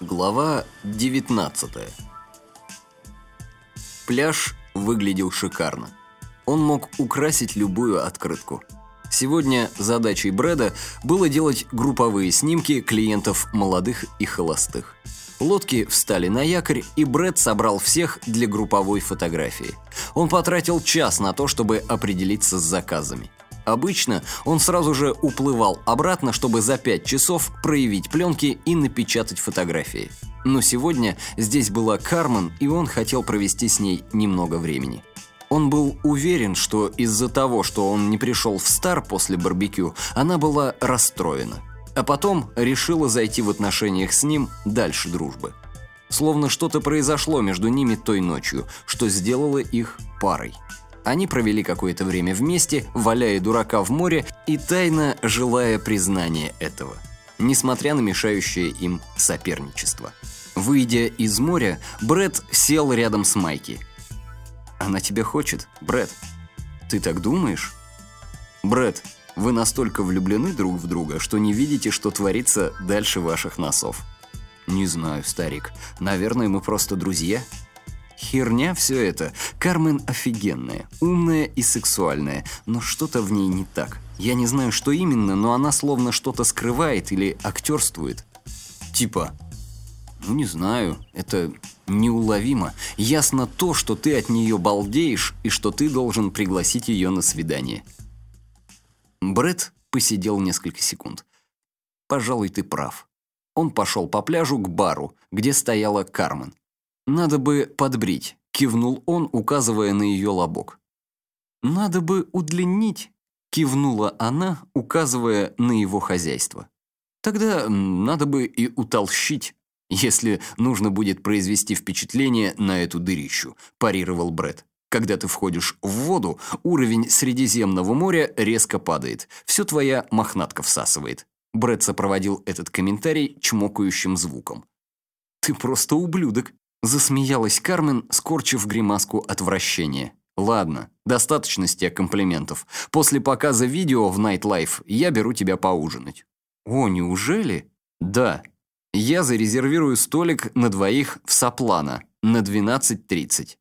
Глава 19 Пляж выглядел шикарно. Он мог украсить любую открытку. Сегодня задачей Брэда было делать групповые снимки клиентов молодых и холостых. Лодки встали на якорь, и Брэд собрал всех для групповой фотографии. Он потратил час на то, чтобы определиться с заказами. Обычно он сразу же уплывал обратно, чтобы за пять часов проявить пленки и напечатать фотографии. Но сегодня здесь была Кармен, и он хотел провести с ней немного времени. Он был уверен, что из-за того, что он не пришел в Стар после барбекю, она была расстроена. А потом решила зайти в отношениях с ним дальше дружбы. Словно что-то произошло между ними той ночью, что сделало их парой. Они провели какое-то время вместе, валяя дурака в море и тайно желая признания этого, несмотря на мешающее им соперничество. Выйдя из моря, Бред сел рядом с Майки. «Она тебя хочет, Бред. Ты так думаешь?» «Бред, вы настолько влюблены друг в друга, что не видите, что творится дальше ваших носов». «Не знаю, старик. Наверное, мы просто друзья». Херня все это. Кармен офигенная, умная и сексуальная, но что-то в ней не так. Я не знаю, что именно, но она словно что-то скрывает или актерствует. Типа, ну не знаю, это неуловимо. Ясно то, что ты от нее балдеешь и что ты должен пригласить ее на свидание. Бред посидел несколько секунд. Пожалуй, ты прав. Он пошел по пляжу к бару, где стояла Кармен. «Надо бы подбрить», – кивнул он, указывая на ее лобок. «Надо бы удлинить», – кивнула она, указывая на его хозяйство. «Тогда надо бы и утолщить, если нужно будет произвести впечатление на эту дырищу», – парировал Бред. «Когда ты входишь в воду, уровень Средиземного моря резко падает. Все твоя мохнатка всасывает». Бред сопроводил этот комментарий чмокающим звуком. «Ты просто ублюдок», Засмеялась Кармен, скорчив гримаску отвращения. «Ладно, достаточно с тех комплиментов. После показа видео в Nightlife я беру тебя поужинать». «О, неужели?» «Да. Я зарезервирую столик на двоих в Саплана на 12.30».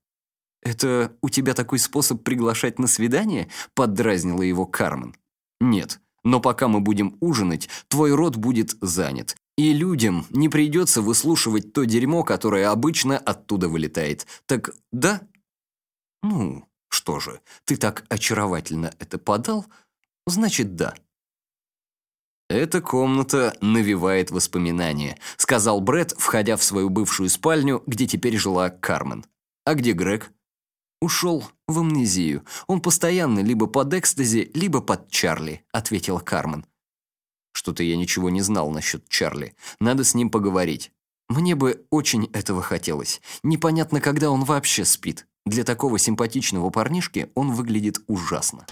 «Это у тебя такой способ приглашать на свидание?» – поддразнила его Кармен. «Нет, но пока мы будем ужинать, твой рот будет занят. И людям не придется выслушивать то дерьмо, которое обычно оттуда вылетает. Так да? Ну, что же, ты так очаровательно это подал, значит да. «Эта комната навевает воспоминания», — сказал Бред, входя в свою бывшую спальню, где теперь жила Кармен. «А где Грег?» «Ушел в амнезию. Он постоянно либо под экстази, либо под Чарли», — ответила Кармен. Что-то я ничего не знал насчет Чарли. Надо с ним поговорить. Мне бы очень этого хотелось. Непонятно, когда он вообще спит. Для такого симпатичного парнишки он выглядит ужасно.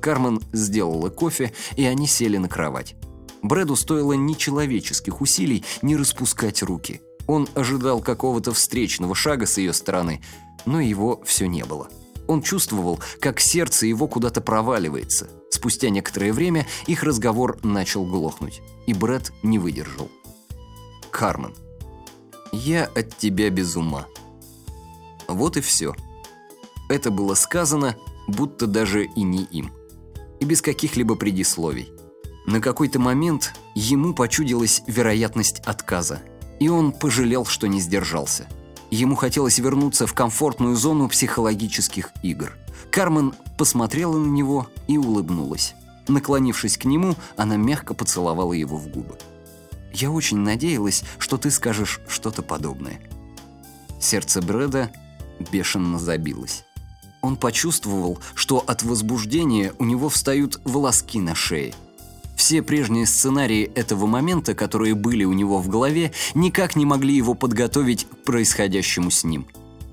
Кармен сделала кофе, и они сели на кровать. Брэду стоило нечеловеческих усилий не распускать руки. Он ожидал какого-то встречного шага с ее стороны, но его все не было. Он чувствовал, как сердце его куда-то проваливается. Спустя некоторое время их разговор начал глохнуть, и Брэд не выдержал. «Кармен, я от тебя без ума». Вот и все. Это было сказано, будто даже и не им. И без каких-либо предисловий. На какой-то момент ему почудилась вероятность отказа, и он пожалел, что не сдержался – Ему хотелось вернуться в комфортную зону психологических игр. Кармен посмотрела на него и улыбнулась. Наклонившись к нему, она мягко поцеловала его в губы. «Я очень надеялась, что ты скажешь что-то подобное». Сердце Брэда бешено забилось. Он почувствовал, что от возбуждения у него встают волоски на шее – все прежние сценарии этого момента, которые были у него в голове, никак не могли его подготовить к происходящему с ним.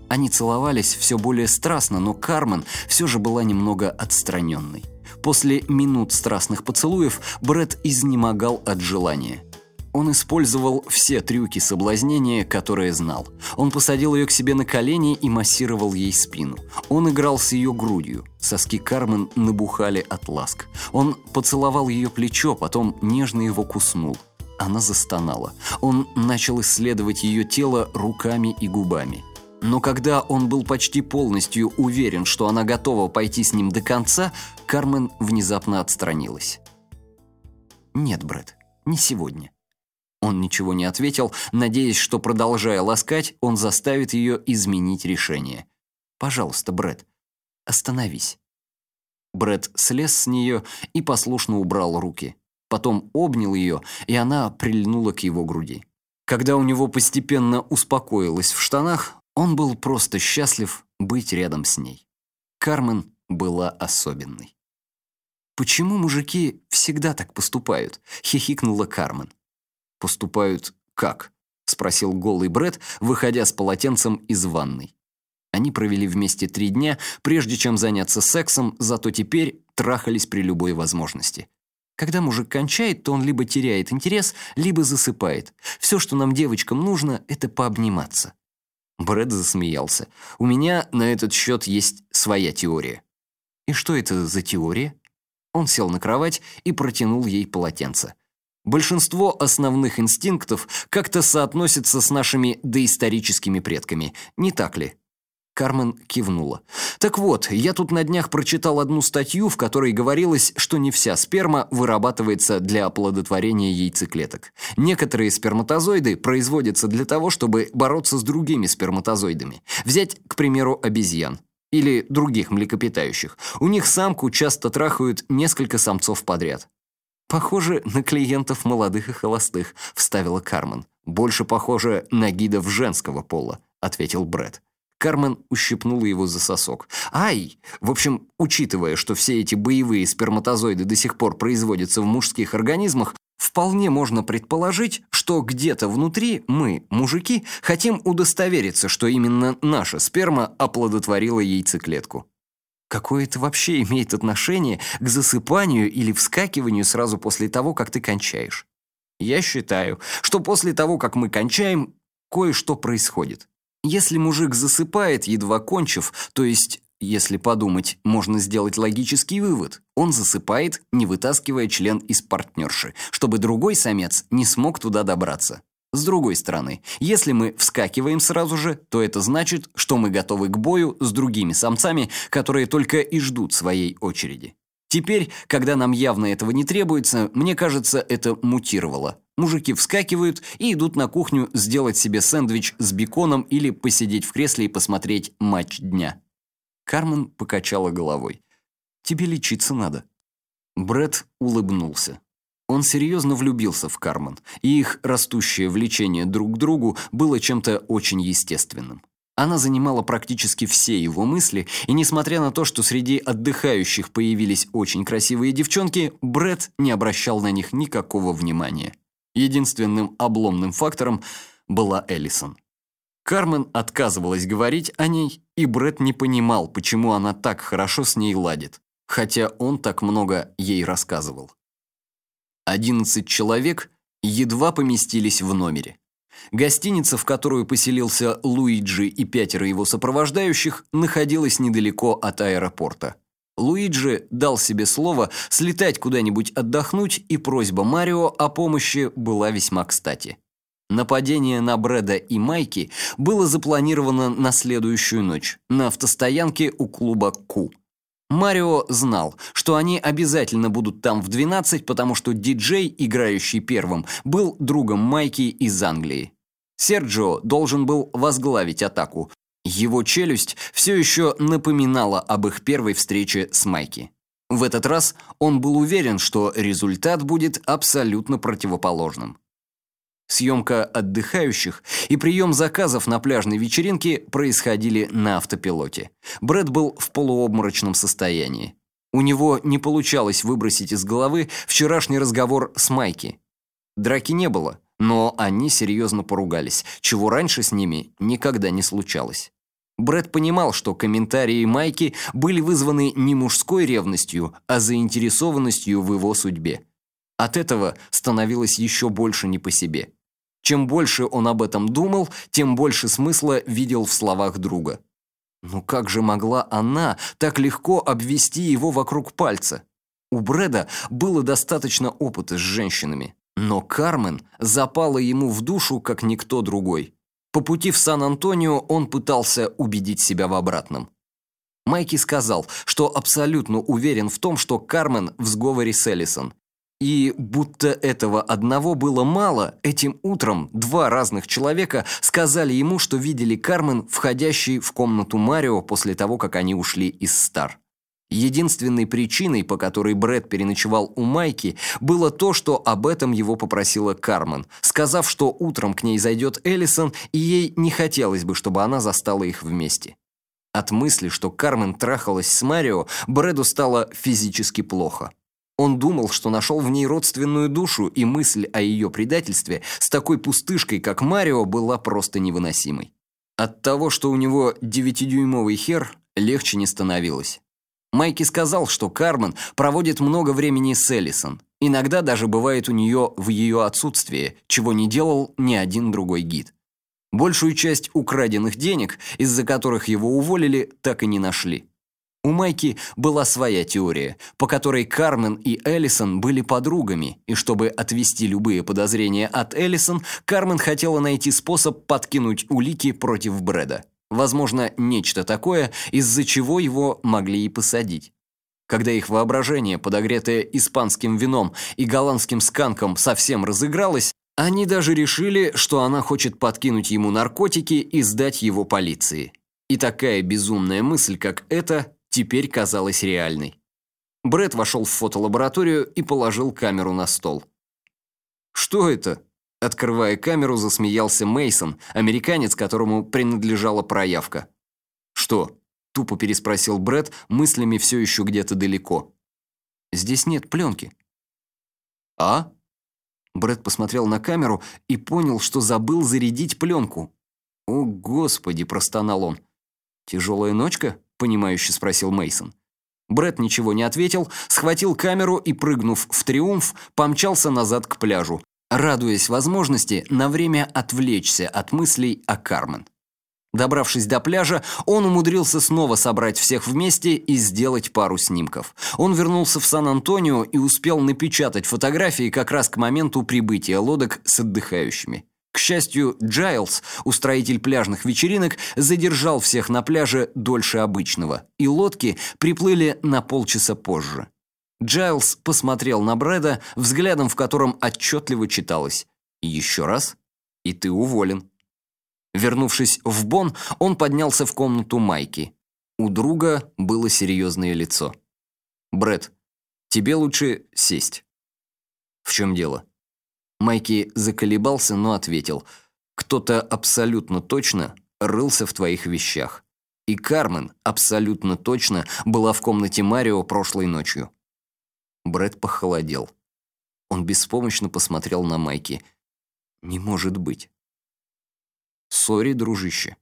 Они целовались все более страстно, но Кармен все же была немного отстраненной. После минут страстных поцелуев Брэд изнемогал от желания – он использовал все трюки соблазнения, которые знал. Он посадил ее к себе на колени и массировал ей спину. Он играл с ее грудью. Соски Кармен набухали от ласк. Он поцеловал ее плечо, потом нежно его куснул. она застонала. Он начал исследовать ее тело руками и губами. Но когда он был почти полностью уверен, что она готова пойти с ним до конца, Кармен внезапно отстранилась. «Нет, Брэд, не сегодня». Он ничего не ответил, надеясь, что, продолжая ласкать, он заставит ее изменить решение. «Пожалуйста, Брэд, остановись». Брэд слез с нее и послушно убрал руки. Потом обнял ее, и она прильнула к его груди. Когда у него постепенно успокоилось в штанах, он был просто счастлив быть рядом с ней. Кармен была особенной. «Почему мужики всегда так поступают?» — хихикнула Кармен. «Поступают как?» — спросил голый Бред, выходя с полотенцем из ванной. Они провели вместе три дня, прежде чем заняться сексом, зато теперь трахались при любой возможности. Когда мужик кончает, то он либо теряет интерес, либо засыпает. Все, что нам, девочкам, нужно, это пообниматься. Брэд засмеялся. «У меня на этот счет есть своя теория». «И что это за теория?» Он сел на кровать и протянул ей полотенце. Большинство основных инстинктов как-то соотносятся с нашими доисторическими предками, не так ли? Кармен кивнула. «Так вот, я тут на днях прочитал одну статью, в которой говорилось, что не вся сперма вырабатывается для оплодотворения яйцеклеток. Некоторые сперматозоиды производятся для того, чтобы бороться с другими сперматозоидами. Взять, к примеру, обезьян или других млекопитающих. У них самку часто трахают несколько самцов подряд. «Похоже на клиентов молодых и холостых», — вставила Кармен. «Больше похоже на гидов женского пола», — ответил Брэд. Кармен ущипнула его за сосок. «Ай!» В общем, учитывая, что все эти боевые сперматозоиды до сих пор производятся в мужских организмах, вполне можно предположить, что где-то внутри мы, мужики, хотим удостовериться, что именно наша сперма оплодотворила яйцеклетку. Какое это вообще имеет отношение к засыпанию или вскакиванию сразу после того, как ты кончаешь? Я считаю, что после того, как мы кончаем, кое-что происходит. Если мужик засыпает, едва кончив, то есть, если подумать, можно сделать логический вывод, он засыпает, не вытаскивая член из партнерши, чтобы другой самец не смог туда добраться. С другой стороны, если мы вскакиваем сразу же, то это значит, что мы готовы к бою с другими самцами, которые только и ждут своей очереди. Теперь, когда нам явно этого не требуется, мне кажется, это мутировало. Мужики вскакивают и идут на кухню сделать себе сэндвич с беконом или посидеть в кресле и посмотреть матч дня. Кармен покачала головой. «Тебе лечиться надо». Бред улыбнулся. Он серьезно влюбился в Кармен, и их растущее влечение друг к другу было чем-то очень естественным. Она занимала практически все его мысли, и несмотря на то, что среди отдыхающих появились очень красивые девчонки, Бред не обращал на них никакого внимания. Единственным обломным фактором была Эллисон. Кармен отказывалась говорить о ней, и Бред не понимал, почему она так хорошо с ней ладит, хотя он так много ей рассказывал. Одиннадцать человек едва поместились в номере. Гостиница, в которую поселился Луиджи и пятеро его сопровождающих, находилась недалеко от аэропорта. Луиджи дал себе слово слетать куда-нибудь отдохнуть, и просьба Марио о помощи была весьма кстати. Нападение на Брэда и Майки было запланировано на следующую ночь на автостоянке у клуба Ку. Марио знал, что они обязательно будут там в 12, потому что диджей, играющий первым, был другом Майки из Англии. Серджио должен был возглавить атаку, его челюсть все еще напоминала об их первой встрече с Майки. В этот раз он был уверен, что результат будет абсолютно противоположным. Съемка отдыхающих и прием заказов на пляжной вечеринке происходили на автопилоте. Брэд был в полуобморочном состоянии. У него не получалось выбросить из головы вчерашний разговор с Майки. Драки не было, но они серьезно поругались, чего раньше с ними никогда не случалось. Брэд понимал, что комментарии Майки были вызваны не мужской ревностью, а заинтересованностью в его судьбе. От этого становилось еще больше не по себе. Чем больше он об этом думал, тем больше смысла видел в словах друга. Ну как же могла она так легко обвести его вокруг пальца? У Брэда было достаточно опыта с женщинами. Но Кармен запала ему в душу, как никто другой. По пути в Сан-Антонио он пытался убедить себя в обратном. Майки сказал, что абсолютно уверен в том, что Кармен в сговоре с Эллисон. И будто этого одного было мало, этим утром два разных человека сказали ему, что видели Кармен, входящей в комнату Марио после того, как они ушли из Стар. Единственной причиной, по которой Брэд переночевал у Майки, было то, что об этом его попросила Кармен, сказав, что утром к ней зайдет Эллисон, и ей не хотелось бы, чтобы она застала их вместе. От мысли, что Кармен трахалась с Марио, Брэду стало физически плохо. Он думал, что нашел в ней родственную душу, и мысль о ее предательстве с такой пустышкой, как Марио, была просто невыносимой. От того, что у него девятидюймовый хер, легче не становилось. Майки сказал, что Кармен проводит много времени с Эллисон. Иногда даже бывает у нее в ее отсутствии, чего не делал ни один другой гид. Большую часть украденных денег, из-за которых его уволили, так и не нашли. У Майки была своя теория, по которой Кармен и Эллисон были подругами, и чтобы отвести любые подозрения от Эллисон, Кармен хотела найти способ подкинуть улики против Брэда. Возможно, нечто такое, из-за чего его могли и посадить. Когда их воображение, подогретое испанским вином и голландским сканком, совсем разыгралось, они даже решили, что она хочет подкинуть ему наркотики и сдать его полиции. И такая безумная мысль, как эта, теперь казалась реальной. Брэд вошел в фотолабораторию и положил камеру на стол. «Что это?» Открывая камеру, засмеялся Мейсон, американец, которому принадлежала проявка. «Что?» – тупо переспросил Брэд, мыслями все еще где-то далеко. «Здесь нет пленки». «А?» Брэд посмотрел на камеру и понял, что забыл зарядить пленку. «О, Господи!» – простонал он. «Тяжелая ночка?» Понимающе спросил Мейсон. Бред ничего не ответил, схватил камеру и, прыгнув в триумф, помчался назад к пляжу, радуясь возможности на время отвлечься от мыслей о Кармен. Добравшись до пляжа, он умудрился снова собрать всех вместе и сделать пару снимков. Он вернулся в Сан-Антонио и успел напечатать фотографии как раз к моменту прибытия лодок с отдыхающими. К счастью, Джайлз, устроитель пляжных вечеринок, задержал всех на пляже дольше обычного, и лодки приплыли на полчаса позже. Джайлз посмотрел на Брэда, взглядом в котором отчетливо читалось «Еще раз, и ты уволен». Вернувшись в Бон, он поднялся в комнату Майки. У друга было серьезное лицо. «Брэд, тебе лучше сесть». «В чем дело?» Майки заколебался, но ответил. «Кто-то абсолютно точно рылся в твоих вещах. И Кармен абсолютно точно была в комнате Марио прошлой ночью». Брэд похолодел. Он беспомощно посмотрел на Майки. «Не может быть». «Сори, дружище.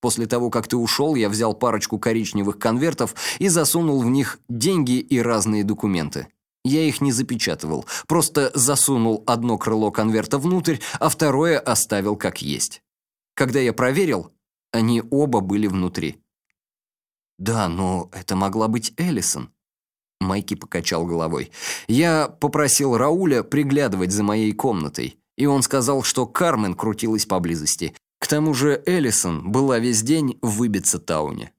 После того, как ты ушел, я взял парочку коричневых конвертов и засунул в них деньги и разные документы. Я их не запечатывал, просто засунул одно крыло конверта внутрь, а второе оставил как есть. Когда я проверил, они оба были внутри. «Да, но это могла быть Эллисон». Майки покачал головой. «Я попросил Рауля приглядывать за моей комнатой, и он сказал, что Кармен крутилась поблизости. К тому же Эллисон была весь день в Выбица-тауне».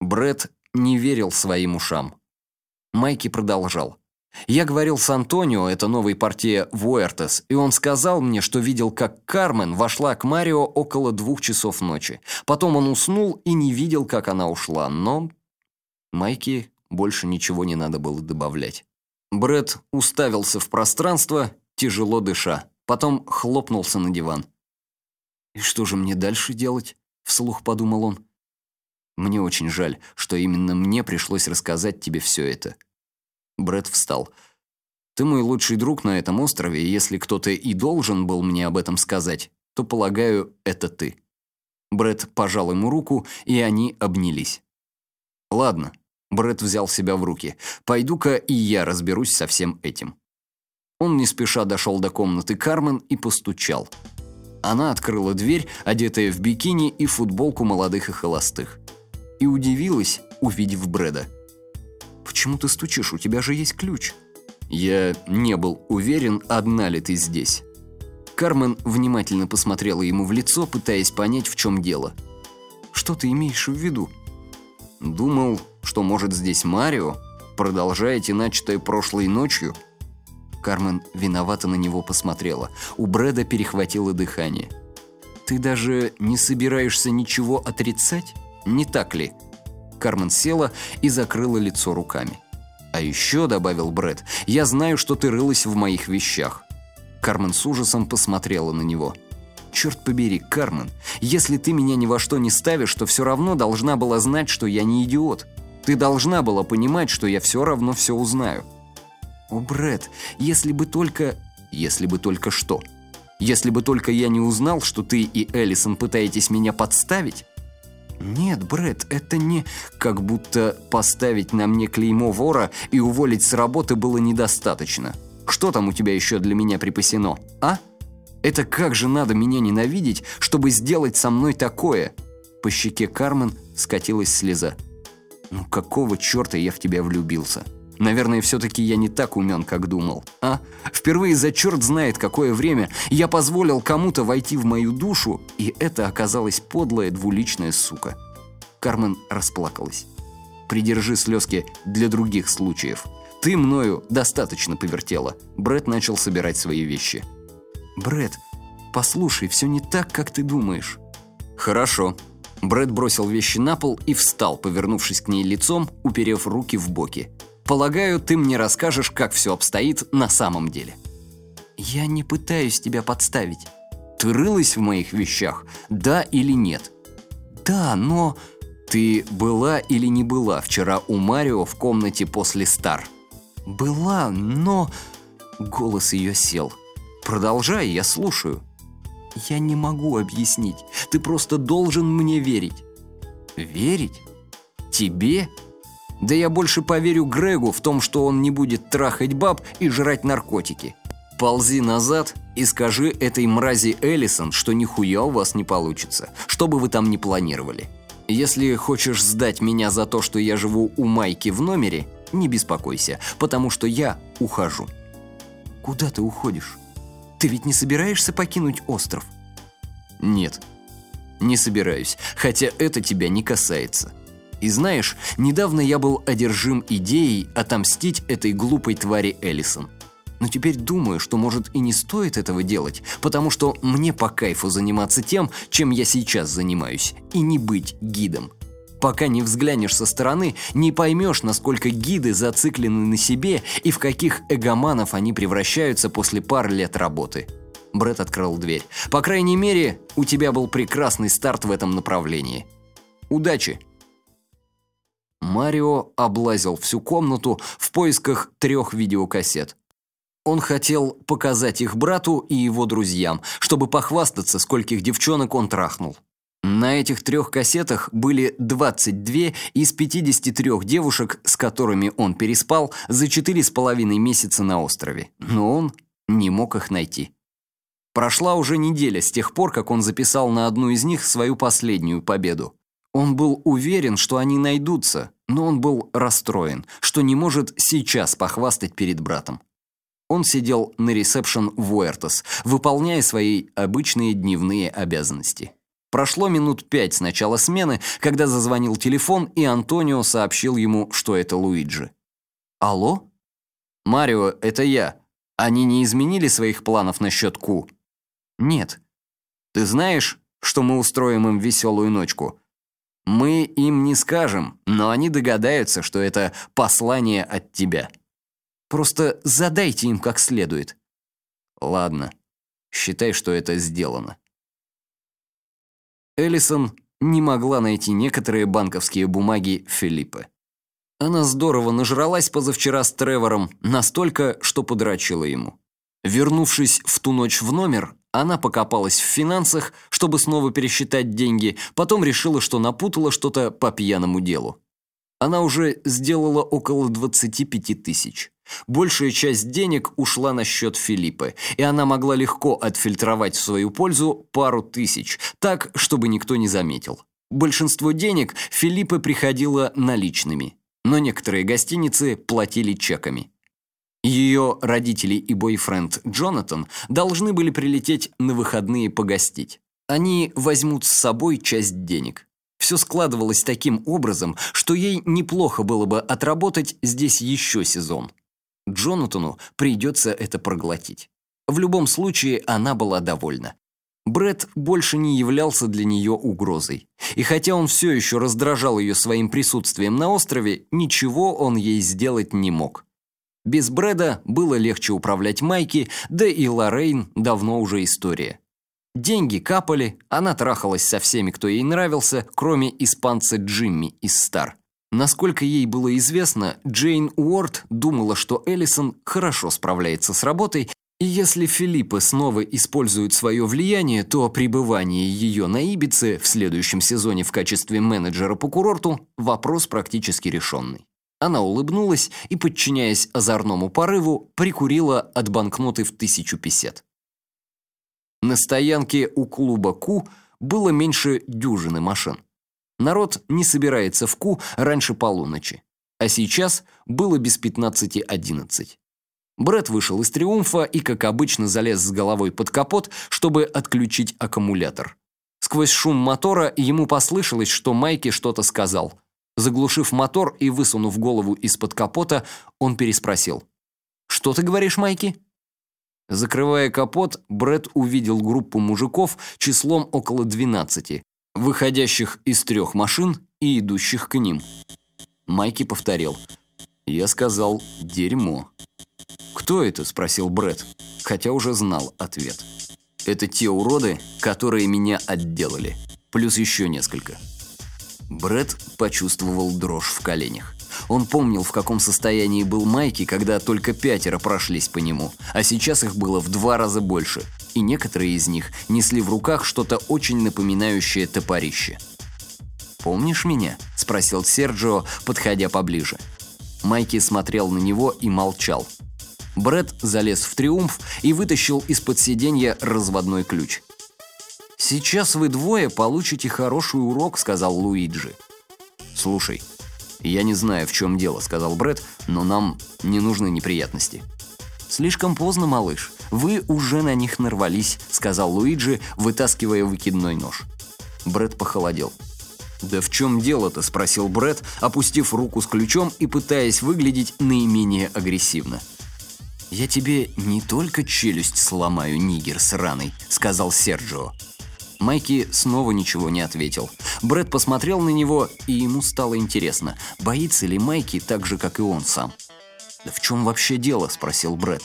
Бред не верил своим ушам. Майки продолжал. «Я говорил с Антонио, это новый партия Вуэртес, и он сказал мне, что видел, как Кармен вошла к Марио около двух часов ночи. Потом он уснул и не видел, как она ушла, но...» Майки больше ничего не надо было добавлять. Бред уставился в пространство, тяжело дыша, потом хлопнулся на диван. «И что же мне дальше делать?» – вслух подумал он. Мне очень жаль, что именно мне пришлось рассказать тебе все это». Брэд встал. «Ты мой лучший друг на этом острове, и если кто-то и должен был мне об этом сказать, то, полагаю, это ты». Брэд пожал ему руку, и они обнялись. «Ладно», — Брэд взял себя в руки, «пойду-ка и я разберусь со всем этим». Он не спеша дошел до комнаты Кармен и постучал. Она открыла дверь, одетая в бикини и футболку молодых и холостых и удивилась, увидев Брэда. «Почему ты стучишь? У тебя же есть ключ». Я не был уверен, одна ли ты здесь. Кармен внимательно посмотрела ему в лицо, пытаясь понять, в чем дело. Что ты имеешь в виду? Думал, что может здесь Марио, продолжаете начатое прошлой ночью. Кармен виновато на него посмотрела. У Брэда перехватило дыхание. Ты даже не собираешься ничего отрицать? Не так ли? Кармен села и закрыла лицо руками. «А еще», — добавил Брэд, — «я знаю, что ты рылась в моих вещах». Кармен с ужасом посмотрела на него. «Черт побери, Кармен, если ты меня ни во что не ставишь, то все равно должна была знать, что я не идиот. Ты должна была понимать, что я все равно все узнаю». «О, Брэд, если бы только...» «Если бы только что?» «Если бы только я не узнал, что ты и Эллисон пытаетесь меня подставить?» «Нет, Брэд, это не... Как будто поставить на мне клеймо вора и уволить с работы было недостаточно. Что там у тебя еще для меня припасено, а? Это как же надо меня ненавидеть, чтобы сделать со мной такое?» По щеке Кармен скатилась слеза. «Ну какого черта я в тебя влюбился?» Наверное, все-таки я не так умен, как думал. А? Впервые за черт знает какое время я позволил кому-то войти в мою душу, и это оказалась подлая двуличная сука. Кармен расплакалась. «Придержи слезки для других случаев. Ты мною достаточно повертела». Брэд начал собирать свои вещи. Брэд, послушай, все не так, как ты думаешь». «Хорошо». Брэд бросил вещи на пол и встал, повернувшись к ней лицом, уперев руки в боки. Полагаю, ты мне расскажешь, как все обстоит на самом деле. Я не пытаюсь тебя подставить. Ты рылась в моих вещах, да или нет? Да, но... Ты была или не была вчера у Марио в комнате после Стар? Была, но... Голос ее сел. Продолжай, я слушаю. Я не могу объяснить. Ты просто должен мне верить. Верить? Тебе? Да я больше поверю Грегу в том, что он не будет трахать баб и жрать наркотики. Ползи назад и скажи этой мрази Эллисон, что нихуя у вас не получится, что бы вы там ни планировали. Если хочешь сдать меня за то, что я живу у Майки в номере, не беспокойся, потому что я ухожу. Куда ты уходишь? Ты ведь не собираешься покинуть остров? Нет, не собираюсь, хотя это тебя не касается. И знаешь, недавно я был одержим идеей отомстить этой глупой твари Эллисон. Но теперь думаю, что может и не стоит этого делать, потому что мне по кайфу заниматься тем, чем я сейчас занимаюсь, и не быть гидом. Пока не взглянешь со стороны, не поймешь, насколько гиды зациклены на себе и в каких эгоманов они превращаются после пары лет работы. Бред открыл дверь. По крайней мере, у тебя был прекрасный старт в этом направлении. Удачи! Марио облазил всю комнату в поисках трех видеокассет. Он хотел показать их брату и его друзьям, чтобы похвастаться, скольких девчонок он трахнул. На этих трех кассетах были 22 из 53 девушек, с которыми он переспал за четыре с половиной месяца на острове. Но он не мог их найти. Прошла уже неделя с тех пор, как он записал на одну из них свою последнюю победу. Он был уверен, что они найдутся, но он был расстроен, что не может сейчас похвастать перед братом. Он сидел на ресепшн в Уэртос, выполняя свои обычные дневные обязанности. Прошло минут пять с начала смены, когда зазвонил телефон, и Антонио сообщил ему, что это Луиджи. «Алло?» «Марио, это я. Они не изменили своих планов насчет Ку?» «Нет». «Ты знаешь, что мы устроим им веселую ночку? Мы им не скажем, но они догадаются, что это послание от тебя. Просто задайте им как следует. Ладно, считай, что это сделано. Эллисон не могла найти некоторые банковские бумаги Филиппа. Она здорово нажралась позавчера с Тревором, настолько, что подрочила ему. Вернувшись в ту ночь в номер, она покопалась в финансах, чтобы снова пересчитать деньги, потом решила, что напутала что-то по пьяному делу. Она уже сделала около 25 тысяч. Большая часть денег ушла на счет Филиппа, и она могла легко отфильтровать в свою пользу пару тысяч, так, чтобы никто не заметил. Большинство денег Филиппа приходило наличными, но некоторые гостиницы платили чеками. Ее родители и бойфренд Джонатан должны были прилететь на выходные погостить. Они возьмут с собой часть денег. Все складывалось таким образом, что ей неплохо было бы отработать здесь еще сезон. Джонатану придется это проглотить. В любом случае, она была довольна. Бред больше не являлся для нее угрозой. И хотя он все еще раздражал ее своим присутствием на острове, ничего он ей сделать не мог. Без Брэда было легче управлять Майки, да и Лоррейн давно уже история. Деньги капали, она трахалась со всеми, кто ей нравился, кроме испанца Джимми из Стар. Насколько ей было известно, Джейн Уорд думала, что Эллисон хорошо справляется с работой, и если Филиппа снова использует свое влияние, то пребывание ее на Ибице в следующем сезоне в качестве менеджера по курорту – вопрос практически решенный. Она улыбнулась и, подчиняясь озорному порыву, прикурила от банкноты в тысячу песет. На стоянке у клуба Ку было меньше дюжины машин. Народ не собирается в Ку раньше полуночи. А сейчас было без 15.11. Брэд вышел из «Триумфа» и, как обычно, залез с головой под капот, чтобы отключить аккумулятор. Сквозь шум мотора ему послышалось, что Майки что-то сказал. Заглушив мотор и высунув голову из-под капота, он переспросил. «Что ты говоришь, Майки?» Закрывая капот, Брэд увидел группу мужиков числом около 12, выходящих из трех машин и идущих к ним. Майки повторил. «Я сказал «дерьмо». «Кто это?» – спросил Брэд, хотя уже знал ответ. «Это те уроды, которые меня отделали. Плюс еще несколько». Брэд почувствовал дрожь в коленях. Он помнил, в каком состоянии был Майки, когда только пятеро прошлись по нему, а сейчас их было в два раза больше, и некоторые из них несли в руках что-то очень напоминающее топорище. «Помнишь меня?» – спросил Серджио, подходя поближе. Майки смотрел на него и молчал. Бред залез в триумф и вытащил из-под сиденья разводной ключ. «Сейчас вы двое получите хороший урок», – сказал Луиджи. «Слушай, «Я не знаю, в чем дело», — сказал Бред, «но нам не нужны неприятности». «Слишком поздно, малыш. Вы уже на них нарвались», — сказал Луиджи, вытаскивая выкидной нож. Бред похолодел. «Да в чем дело-то?» – спросил Бред, опустив руку с ключом и пытаясь выглядеть наименее агрессивно. «Я тебе не только челюсть сломаю, нигер сраный», – сказал Серджио. Майки снова ничего не ответил. Брэд посмотрел на него, и ему стало интересно, боится ли Майки так же, как и он сам. «Да в чем вообще дело?» – спросил Брэд.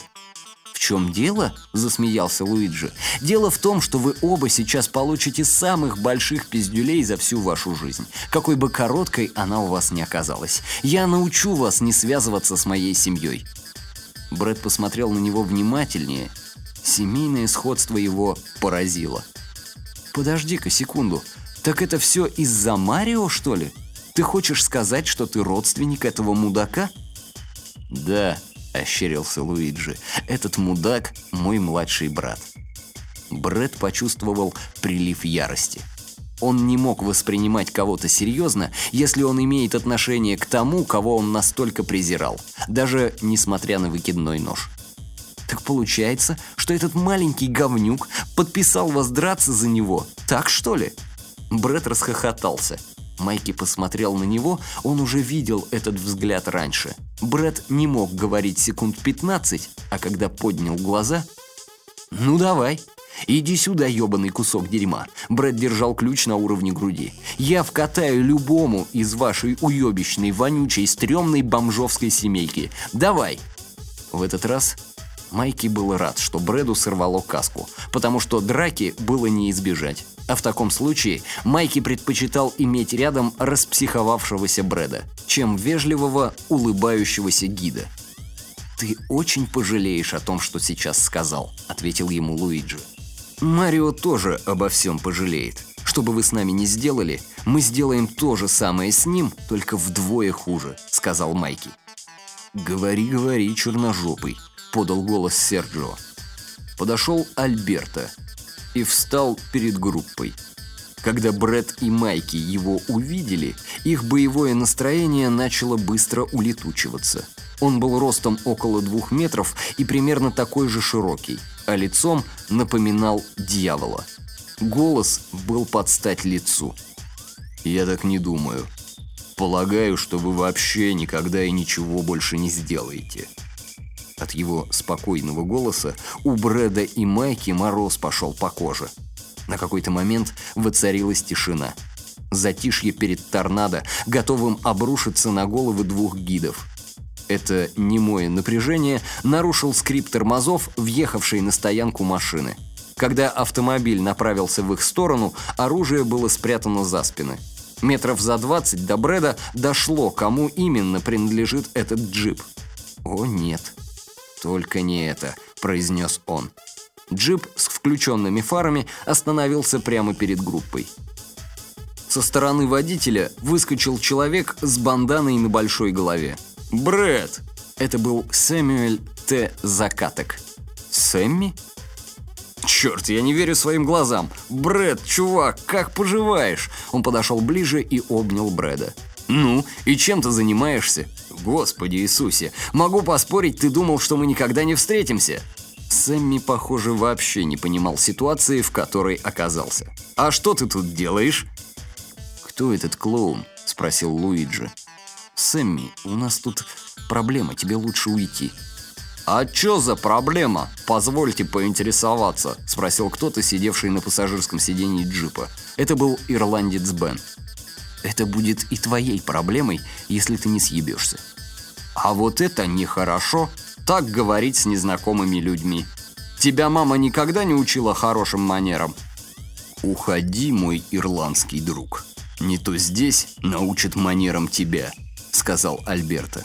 «В чем дело?» – засмеялся Луиджи. «Дело в том, что вы оба сейчас получите самых больших пиздюлей за всю вашу жизнь, какой бы короткой она у вас не оказалась. Я научу вас не связываться с моей семьей». Брэд посмотрел на него внимательнее. Семейное сходство его поразило – «Подожди-ка секунду. Так это все из-за Марио, что ли? Ты хочешь сказать, что ты родственник этого мудака?» «Да», — ощерился Луиджи, — «этот мудак — мой младший брат». Брэд почувствовал прилив ярости. Он не мог воспринимать кого-то серьезно, если он имеет отношение к тому, кого он настолько презирал, даже несмотря на выкидной нож. Так получается, что этот маленький говнюк подписал вас драться за него, так что ли?» Бред расхохотался. Майки посмотрел на него, он уже видел этот взгляд раньше. Бред не мог говорить секунд 15, а когда поднял глаза... «Ну давай, иди сюда, ебаный кусок дерьма». Бред держал ключ на уровне груди. «Я вкатаю любому из вашей уебищной, вонючей, стрёмной бомжовской семейки. Давай!» В этот раз Майки был рад, что Брэду сорвало каску, потому что драки было не избежать. А в таком случае Майки предпочитал иметь рядом распсиховавшегося Брэда, чем вежливого, улыбающегося гида. «Ты очень пожалеешь о том, что сейчас сказал», — ответил ему Луиджи. «Марио тоже обо всем пожалеет. Что бы вы с нами не сделали, мы сделаем то же самое с ним, только вдвое хуже», — сказал Майки. «Говори, говори, черножопый», подал голос Серджио. Подошел Альберто и встал перед группой. Когда Бред и Майки его увидели, их боевое настроение начало быстро улетучиваться. Он был ростом около двух метров и примерно такой же широкий, а лицом напоминал дьявола. Голос был под стать лицу. «Я так не думаю. Полагаю, что вы вообще никогда и ничего больше не сделаете». От его спокойного голоса у Брэда и Майки мороз пошел по коже. На какой-то момент воцарилась тишина. Затишье перед торнадо, готовым обрушиться на головы двух гидов. Это немое напряжение нарушил скрип тормозов, въехавшей на стоянку машины. Когда автомобиль направился в их сторону, оружие было спрятано за спины. Метров за 20 до Брэда дошло, кому именно принадлежит этот джип. «О, нет, только не это», – произнес он. Джип с включенными фарами остановился прямо перед группой. Со стороны водителя выскочил человек с банданой на большой голове. Брэд!» Это был Сэмюэль Т. Закаток. «Сэмми?» «Черт, я не верю своим глазам! Брэд, чувак, как поживаешь?» Он подошел ближе и обнял Брэда. «Ну, и чем ты занимаешься?» «Господи Иисусе, могу поспорить, ты думал, что мы никогда не встретимся?» Сэмми, похоже, вообще не понимал ситуации, в которой оказался. «А что ты тут делаешь?» «Кто этот клоун?» – спросил Луиджи. «Сэмми, у нас тут проблема, тебе лучше уйти». «А чё за проблема? Позвольте поинтересоваться», – спросил кто-то, сидевший на пассажирском сиденье джипа. Это был ирландец Бен. «Это будет и твоей проблемой, если ты не съебешься». «А вот это нехорошо, так говорить с незнакомыми людьми. Тебя мама никогда не учила хорошим манерам?» «Уходи, мой ирландский друг. Не то здесь научат манерам тебя», сказал Альберто.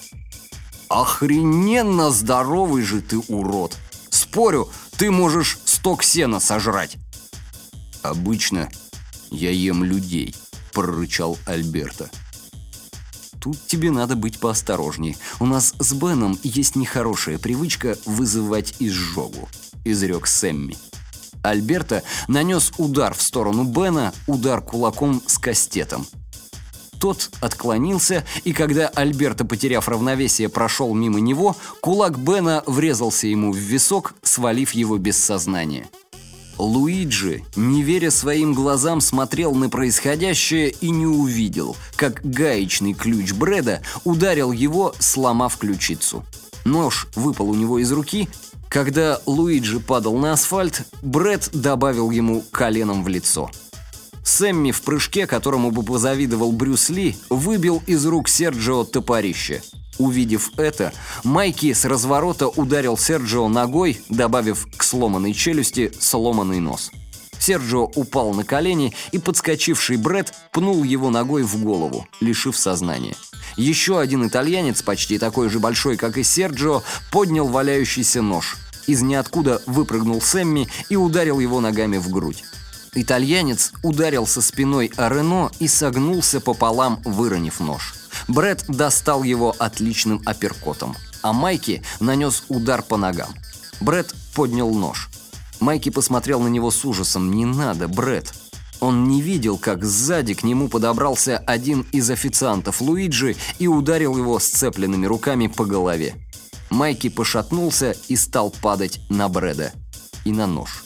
«Охрененно здоровый же ты урод! Спорю, ты можешь сток сена сожрать!» «Обычно я ем людей», – прорычал Альберто. «Тут тебе надо быть поосторожней. У нас с Беном есть нехорошая привычка вызывать изжогу», – изрек Сэмми. Альберто нанес удар в сторону Бена, удар кулаком с кастетом – тот отклонился, и когда Альберто, потеряв равновесие, прошел мимо него, кулак Бена врезался ему в висок, свалив его без сознания. Луиджи, не веря своим глазам, смотрел на происходящее и не увидел, как гаечный ключ Брэда ударил его, сломав ключицу. Нож выпал у него из руки. Когда Луиджи падал на асфальт, Брэд добавил ему коленом в лицо. Сэмми в прыжке, которому бы позавидовал Брюс Ли, выбил из рук Серджио топорище. Увидев это, Майки с разворота ударил Серджио ногой, добавив к сломанной челюсти сломанный нос. Серджио упал на колени, и подскочивший Бред пнул его ногой в голову, лишив сознания. Еще один итальянец, почти такой же большой, как и Серджио, поднял валяющийся нож. Из ниоткуда выпрыгнул Сэмми и ударил его ногами в грудь. Итальянец ударился спиной о Рено и согнулся пополам, выронив нож. Бред достал его отличным апперкотом, а Майки нанес удар по ногам. Бред поднял нож. Майки посмотрел на него с ужасом. «Не надо, Бред. Он не видел, как сзади к нему подобрался один из официантов Луиджи и ударил его сцепленными руками по голове. Майки пошатнулся и стал падать на Брэда и на нож.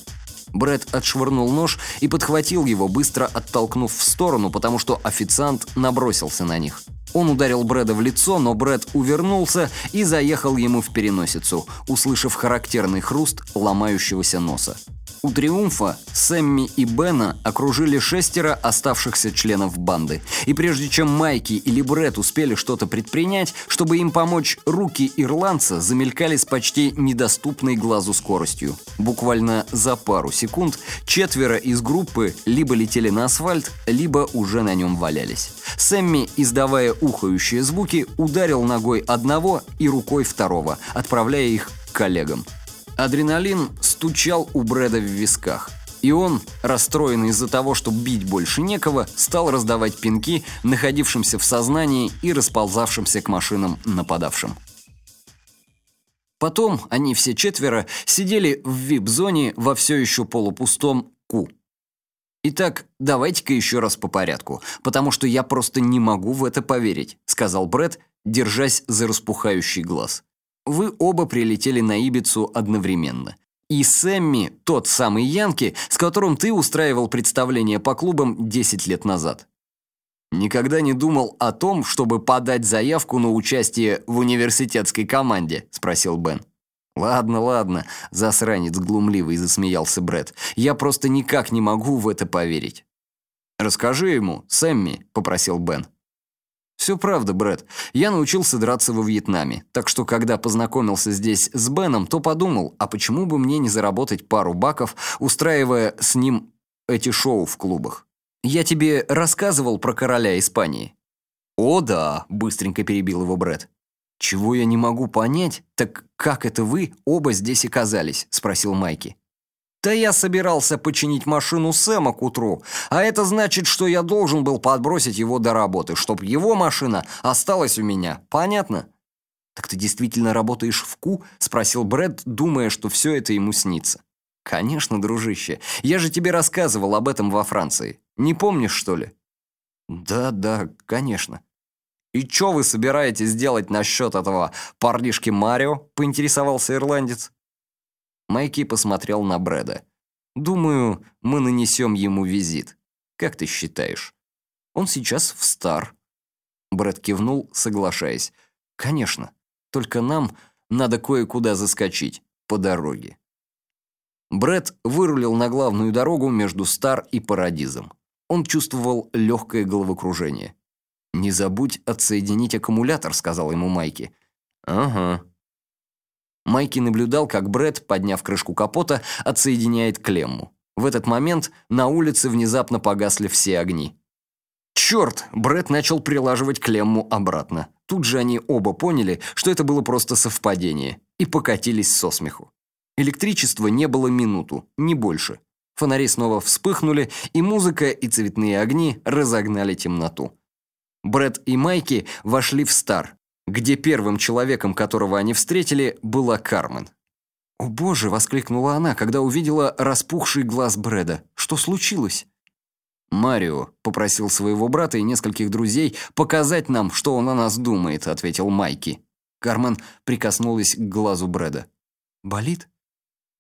Брэд отшвырнул нож и подхватил его, быстро оттолкнув в сторону, потому что официант набросился на них. Он ударил Брэда в лицо, но Брэд увернулся и заехал ему в переносицу, услышав характерный хруст ломающегося носа. У «Триумфа» Сэмми и Бена окружили шестеро оставшихся членов банды. И прежде чем Майки или Бред успели что-то предпринять, чтобы им помочь, руки ирландца замелькали с почти недоступной глазу скоростью. Буквально за пару секунд четверо из группы либо летели на асфальт, либо уже на нем валялись. Сэмми, издавая ухающие звуки, ударил ногой одного и рукой второго, отправляя их к коллегам. Адреналин стучал у Брэда в висках. И он, расстроенный из-за того, что бить больше некого, стал раздавать пинки находившимся в сознании и расползавшимся к машинам нападавшим. Потом они все четверо сидели в вип-зоне во все еще полупустом Ку. «Итак, давайте-ка еще раз по порядку, потому что я просто не могу в это поверить», сказал Брэд, держась за распухающий глаз. «Вы оба прилетели на Ибицу одновременно. И Сэмми – тот самый Янки, с которым ты устраивал представление по клубам 10 лет назад». «Никогда не думал о том, чтобы подать заявку на участие в университетской команде?» – спросил Бен. «Ладно, ладно», – засранец глумливый засмеялся Бред. «Я просто никак не могу в это поверить». «Расскажи ему, Сэмми», – попросил Бен. «Все правда, Бред. Я научился драться во Вьетнаме, так что когда познакомился здесь с Беном, то подумал, а почему бы мне не заработать пару баков, устраивая с ним эти шоу в клубах? Я тебе рассказывал про короля Испании?» «О да», – быстренько перебил его Бред. «Чего я не могу понять, так как это вы оба здесь оказались?» – спросил Майки. «Да я собирался починить машину Сэма к утру, а это значит, что я должен был подбросить его до работы, чтобы его машина осталась у меня. Понятно?» «Так ты действительно работаешь в КУ?» – спросил Брэд, думая, что все это ему снится. «Конечно, дружище. Я же тебе рассказывал об этом во Франции. Не помнишь, что ли?» «Да, да, конечно». «И что вы собираетесь делать насчет этого парнишки Марио?» — поинтересовался ирландец. Майки посмотрел на Брэда. «Думаю, мы нанесем ему визит. Как ты считаешь?» «Он сейчас в Стар». Брэд кивнул, соглашаясь. «Конечно. Только нам надо кое-куда заскочить. По дороге». Брэд вырулил на главную дорогу между Стар и Парадизом. Он чувствовал легкое головокружение. «Не забудь отсоединить аккумулятор», — сказал ему Майки. «Ага». Майки наблюдал, как Бред, подняв крышку капота, отсоединяет клемму. В этот момент на улице внезапно погасли все огни. Черт! Бред начал прилаживать клемму обратно. Тут же они оба поняли, что это было просто совпадение, и покатились со смеху. Электричества не было минуту, не больше. Фонари снова вспыхнули, и музыка и цветные огни разогнали темноту. Бред и Майки вошли в Стар, где первым человеком, которого они встретили, была Кармен. «О боже!» — воскликнула она, когда увидела распухший глаз Брэда. «Что случилось?» «Марио попросил своего брата и нескольких друзей показать нам, что он о нас думает», — ответил Майки. Кармен прикоснулась к глазу Брэда. «Болит?»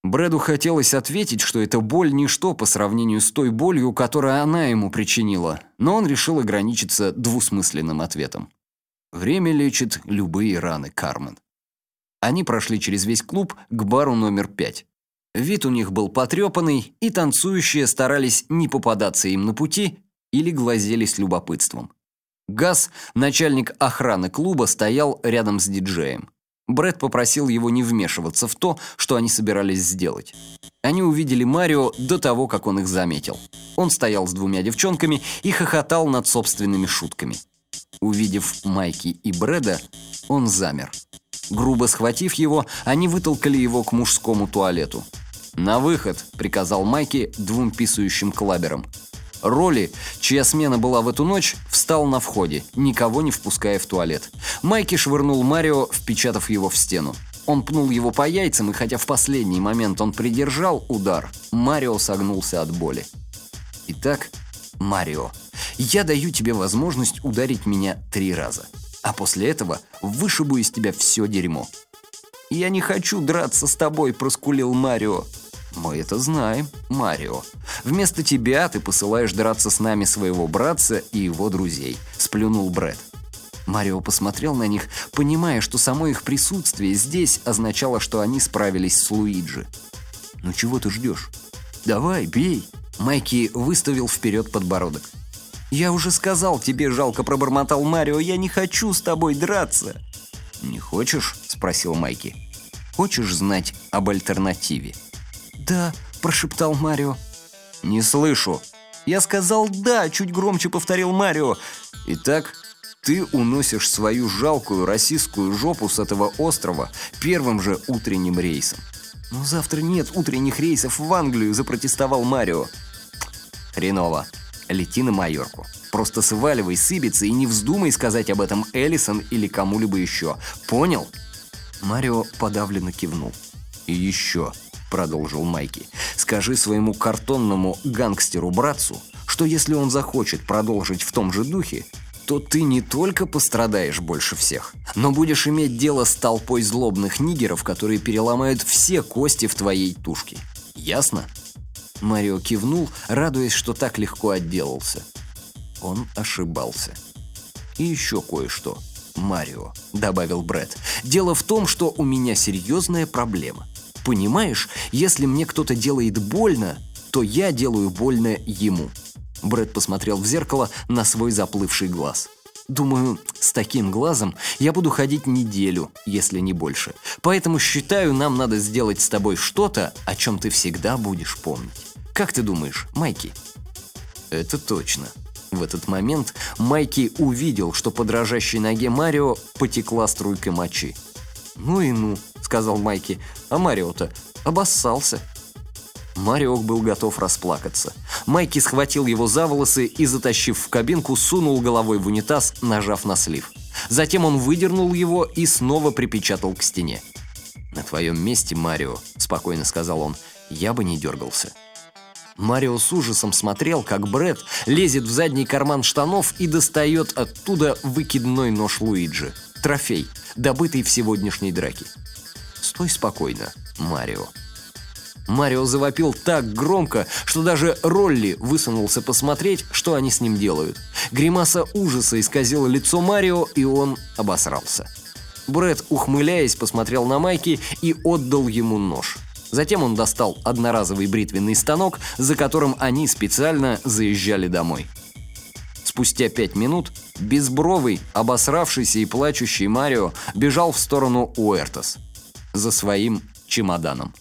Брэду хотелось ответить, что эта боль ничто по сравнению с той болью, которую она ему причинила, но он решил ограничиться двусмысленным ответом. Время лечит любые раны, Кармен. Они прошли через весь клуб к бару номер пять. Вид у них был потрепанный, и танцующие старались не попадаться им на пути или глазели с любопытством. Газ, начальник охраны клуба, стоял рядом с диджеем. Брэд попросил его не вмешиваться в то, что они собирались сделать. Они увидели Марио до того, как он их заметил. Он стоял с двумя девчонками и хохотал над собственными шутками. Увидев Майки и Брэда, он замер. Грубо схватив его, они вытолкали его к мужскому туалету. «На выход!» – приказал Майки двум писающим клаберам. Роли, чья смена была в эту ночь, встал на входе, никого не впуская в туалет. Майки швырнул Марио, впечатав его в стену. Он пнул его по яйцам, и хотя в последний момент он придержал удар, Марио согнулся от боли. Итак, Марио, я даю тебе возможность ударить меня три раза. А после этого вышибу из тебя все дерьмо. «Я не хочу драться с тобой», – проскулил Марио. Мы это знаем, Марио. Вместо тебя ты посылаешь драться с нами своего братца и его друзей», – сплюнул Бред. Марио посмотрел на них, понимая, что само их присутствие здесь означало, что они справились с Луиджи. «Ну чего ты ждешь? Давай, бей!» Майки выставил вперед подбородок. «Я уже сказал тебе, жалко пробормотал Марио, я не хочу с тобой драться!» «Не хочешь?» – спросил Майки. «Хочешь знать об альтернативе?» «Да», – прошептал Марио. «Не слышу». «Я сказал «да», – чуть громче повторил Марио. «Итак, ты уносишь свою жалкую российскую жопу с этого острова первым же утренним рейсом». «Но завтра нет утренних рейсов в Англию», – запротестовал Марио. «Хреново. Лети на Майорку. Просто сваливай с Ибицы и не вздумай сказать об этом Эллисон или кому-либо еще. Понял?» Марио подавленно кивнул. «И еще», — продолжил Майки, «скажи своему картонному гангстеру-братцу, что если он захочет продолжить в том же духе, то ты не только пострадаешь больше всех, но будешь иметь дело с толпой злобных нигеров, которые переломают все кости в твоей тушке. Ясно? Марио кивнул, радуясь, что так легко отделался. Он ошибался. И еще кое-что. Марио, добавил Бред. Дело в том, что у меня серьезная проблема. Понимаешь, если мне кто-то делает больно, то я делаю больно ему. Брэд посмотрел в зеркало на свой заплывший глаз. Думаю, с таким глазом я буду ходить неделю, если не больше. Поэтому считаю, нам надо сделать с тобой что-то, о чем ты всегда будешь помнить. Как ты думаешь, Майки? Это точно. В этот момент Майки увидел, что по дрожащей ноге Марио потекла струйка мочи. «Ну и ну», — сказал Майки, — «а Марио-то обоссался». Мариок был готов расплакаться. Майки схватил его за волосы и, затащив в кабинку, сунул головой в унитаз, нажав на слив. Затем он выдернул его и снова припечатал к стене. «На твоем месте, Марио», — спокойно сказал он, — «я бы не дергался». Марио с ужасом смотрел, как Бред лезет в задний карман штанов и достает оттуда выкидной нож Луиджи. Трофей, добытый в сегодняшней драке. «Стой спокойно, Марио», Марио завопил так громко, что даже Ролли высунулся посмотреть, что они с ним делают. Гримаса ужаса исказила лицо Марио, и он обосрался. Брэд, ухмыляясь, посмотрел на Майки и отдал ему нож. Затем он достал одноразовый бритвенный станок, за которым они специально заезжали домой. Спустя пять минут безбровый, обосравшийся и плачущий Марио бежал в сторону Уэртос за своим чемоданом.